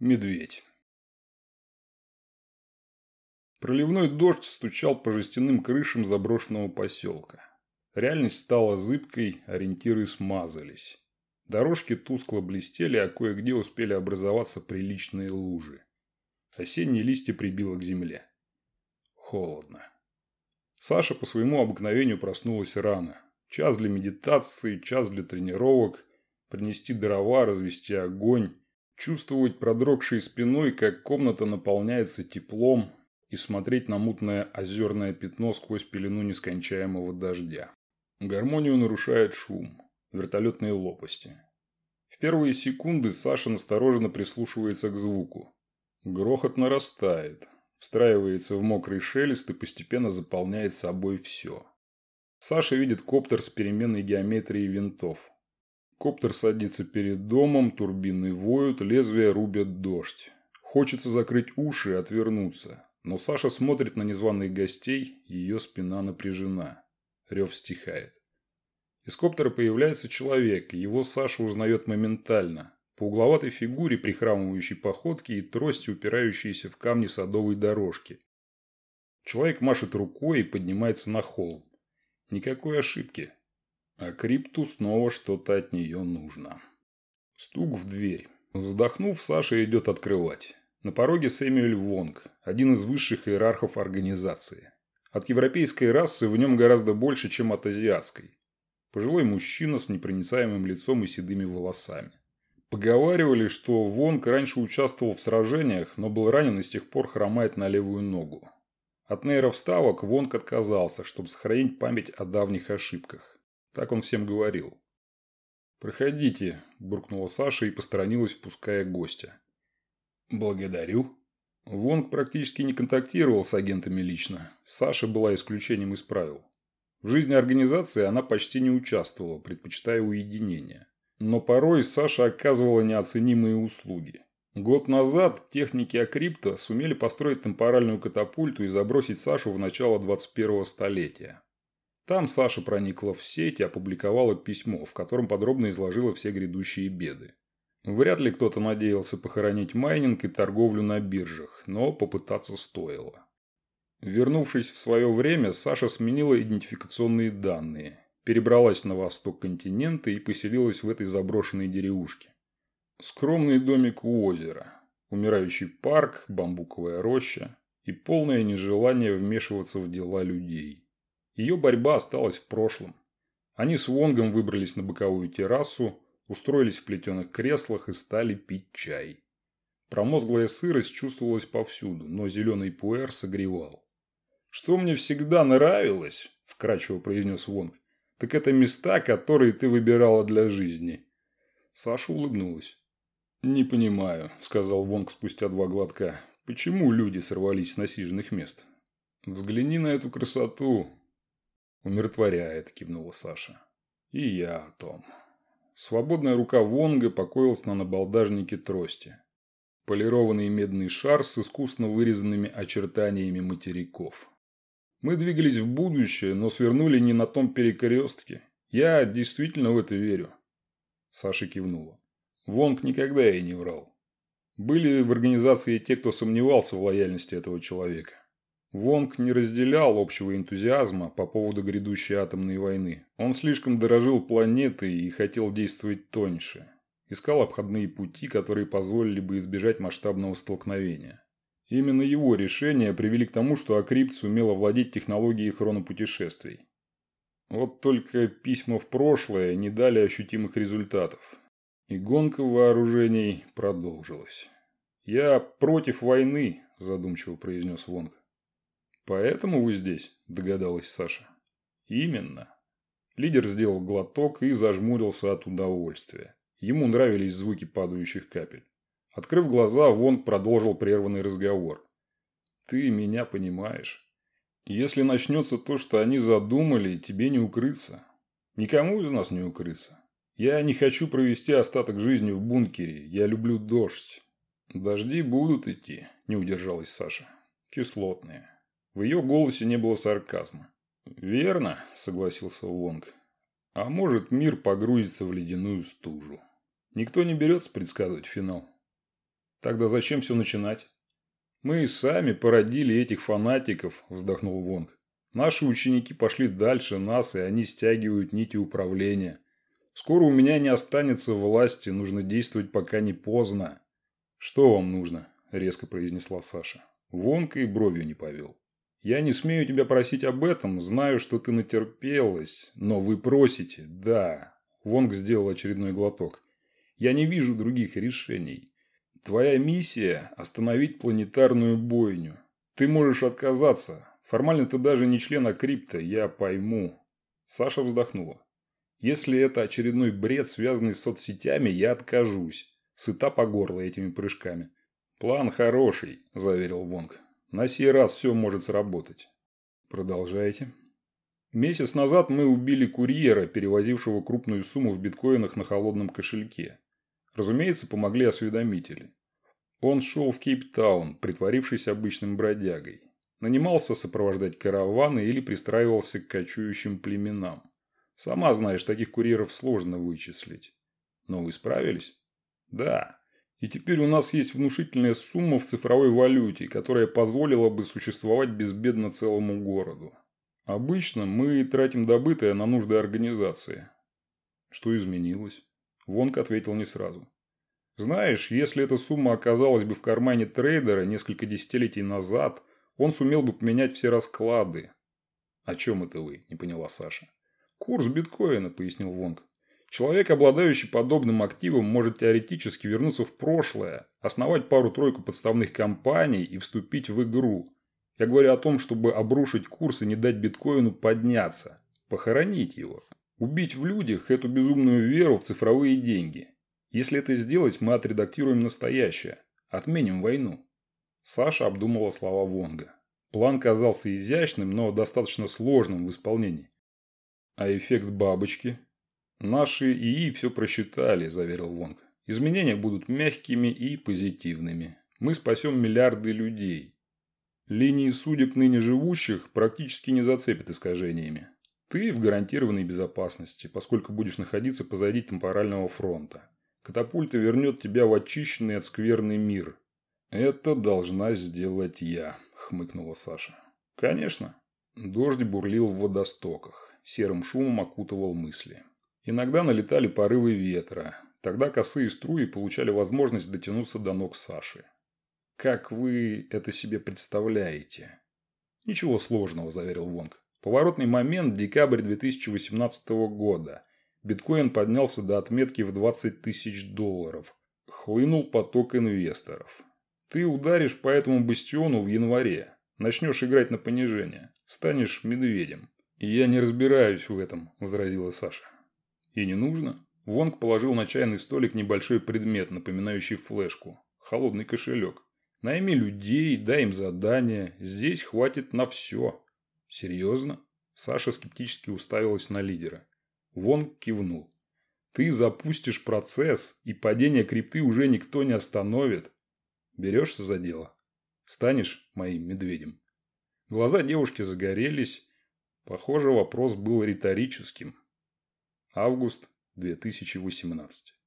Медведь. Проливной дождь стучал по жестяным крышам заброшенного поселка. Реальность стала зыбкой, ориентиры смазались. Дорожки тускло блестели, а кое-где успели образоваться приличные лужи. Осенние листья прибило к земле. Холодно. Саша по своему обыкновению проснулась рано. Час для медитации, час для тренировок, принести дрова, развести огонь, чувствовать продрогшей спиной, как комната наполняется теплом, и смотреть на мутное озерное пятно сквозь пелену нескончаемого дождя. Гармонию нарушает шум, вертолетные лопасти. В первые секунды Саша настороженно прислушивается к звуку. Грохот нарастает, встраивается в мокрый шелест и постепенно заполняет собой все. Саша видит коптер с переменной геометрией винтов. Коптер садится перед домом, турбины воют, лезвия рубят дождь. Хочется закрыть уши и отвернуться. Но Саша смотрит на незваных гостей, ее спина напряжена. Рев стихает. Из коптера появляется человек, его Саша узнает моментально. По угловатой фигуре, прихрамывающей походке и трости, упирающейся в камни садовой дорожки. Человек машет рукой и поднимается на холм. Никакой ошибки. А Крипту снова что-то от нее нужно. Стук в дверь. Вздохнув, Саша идет открывать. На пороге Сэмюэль Вонг, один из высших иерархов организации. От европейской расы в нем гораздо больше, чем от азиатской. Пожилой мужчина с непроницаемым лицом и седыми волосами. Поговаривали, что Вонг раньше участвовал в сражениях, но был ранен и с тех пор хромает на левую ногу. От нейровставок Вонг отказался, чтобы сохранить память о давних ошибках. Так он всем говорил. «Проходите», – буркнула Саша и посторонилась, впуская гостя. «Благодарю». Вонг практически не контактировал с агентами лично. Саша была исключением из правил. В жизни организации она почти не участвовала, предпочитая уединение. Но порой Саша оказывала неоценимые услуги. Год назад техники Акрипта сумели построить темпоральную катапульту и забросить Сашу в начало 21-го столетия. Там Саша проникла в сеть и опубликовала письмо, в котором подробно изложила все грядущие беды. Вряд ли кто-то надеялся похоронить майнинг и торговлю на биржах, но попытаться стоило. Вернувшись в свое время, Саша сменила идентификационные данные, перебралась на восток континента и поселилась в этой заброшенной деревушке. Скромный домик у озера, умирающий парк, бамбуковая роща и полное нежелание вмешиваться в дела людей. Ее борьба осталась в прошлом. Они с Вонгом выбрались на боковую террасу, устроились в плетеных креслах и стали пить чай. Промозглая сырость чувствовалась повсюду, но зеленый пуэр согревал. «Что мне всегда нравилось», – вкрадчиво произнес Вонг, – «так это места, которые ты выбирала для жизни». Саша улыбнулась. «Не понимаю», – сказал Вонг спустя два глотка, – «почему люди сорвались с насиженных мест?» «Взгляни на эту красоту». «Умиротворяет», – кивнула Саша. «И я о том». Свободная рука Вонга покоилась на набалдажнике трости. Полированный медный шар с искусно вырезанными очертаниями материков. Мы двигались в будущее, но свернули не на том перекрестке. Я действительно в это верю. Саша кивнула. Вонг никогда ей не врал. Были в организации те, кто сомневался в лояльности этого человека. Вонг не разделял общего энтузиазма по поводу грядущей атомной войны. Он слишком дорожил планетой и хотел действовать тоньше. Искал обходные пути, которые позволили бы избежать масштабного столкновения. Именно его решения привели к тому, что Акрипт сумел овладеть технологией хронопутешествий. Вот только письма в прошлое не дали ощутимых результатов. И гонка вооружений продолжилась. «Я против войны», – задумчиво произнес Вонг. «Поэтому вы здесь?» – догадалась Саша. «Именно». Лидер сделал глоток и зажмурился от удовольствия. Ему нравились звуки падающих капель. Открыв глаза, Вонг продолжил прерванный разговор. «Ты меня понимаешь. Если начнется то, что они задумали, тебе не укрыться. Никому из нас не укрыться. Я не хочу провести остаток жизни в бункере. Я люблю дождь. Дожди будут идти, не удержалась Саша. Кислотные. В ее голосе не было сарказма. «Верно», – согласился Вонг. «А может, мир погрузится в ледяную стужу. Никто не берется предсказывать финал». Тогда зачем все начинать? Мы и сами породили этих фанатиков, вздохнул Вонг. Наши ученики пошли дальше нас, и они стягивают нити управления. Скоро у меня не останется власти, нужно действовать пока не поздно. Что вам нужно? Резко произнесла Саша. Вонка и бровью не повел. Я не смею тебя просить об этом, знаю, что ты натерпелась, но вы просите, да. Вонг сделал очередной глоток. Я не вижу других решений. Твоя миссия – остановить планетарную бойню. Ты можешь отказаться. Формально ты даже не член Акрипта, я пойму. Саша вздохнула. Если это очередной бред, связанный с соцсетями, я откажусь. Сыта по горло этими прыжками. План хороший, заверил Вонг. На сей раз все может сработать. Продолжайте. Месяц назад мы убили курьера, перевозившего крупную сумму в биткоинах на холодном кошельке. Разумеется, помогли осведомители. Он шел в Кейптаун, притворившись обычным бродягой. Нанимался сопровождать караваны или пристраивался к кочующим племенам. Сама знаешь, таких курьеров сложно вычислить. Но вы справились? Да. И теперь у нас есть внушительная сумма в цифровой валюте, которая позволила бы существовать безбедно целому городу. Обычно мы тратим добытое на нужды организации. Что изменилось? Вонг ответил не сразу. Знаешь, если эта сумма оказалась бы в кармане трейдера несколько десятилетий назад, он сумел бы поменять все расклады. О чем это вы? Не поняла Саша. Курс биткоина, пояснил Вонг. Человек, обладающий подобным активом, может теоретически вернуться в прошлое, основать пару-тройку подставных компаний и вступить в игру. Я говорю о том, чтобы обрушить курс и не дать биткоину подняться. Похоронить его. Убить в людях эту безумную веру в цифровые деньги. Если это сделать, мы отредактируем настоящее. Отменим войну. Саша обдумала слова Вонга. План казался изящным, но достаточно сложным в исполнении. А эффект бабочки? Наши ИИ все просчитали, заверил Вонг. Изменения будут мягкими и позитивными. Мы спасем миллиарды людей. Линии судеб ныне живущих практически не зацепят искажениями. Ты в гарантированной безопасности, поскольку будешь находиться позади темпорального фронта. Катапульта вернет тебя в очищенный от скверный мир. Это должна сделать я, хмыкнула Саша. Конечно. Дождь бурлил в водостоках. Серым шумом окутывал мысли. Иногда налетали порывы ветра. Тогда косые струи получали возможность дотянуться до ног Саши. Как вы это себе представляете? Ничего сложного, заверил Вонг. Поворотный момент – декабрь 2018 года. Биткоин поднялся до отметки в 20 тысяч долларов. Хлынул поток инвесторов. Ты ударишь по этому бастиону в январе. Начнешь играть на понижение. Станешь медведем. Я не разбираюсь в этом, возразила Саша. И не нужно. Вонг положил на чайный столик небольшой предмет, напоминающий флешку. Холодный кошелек. Найми людей, дай им задания. Здесь хватит на все. «Серьезно?» Саша скептически уставилась на лидера. Вон кивнул. «Ты запустишь процесс, и падение крипты уже никто не остановит. Берешься за дело? Станешь моим медведем?» Глаза девушки загорелись. Похоже, вопрос был риторическим. Август 2018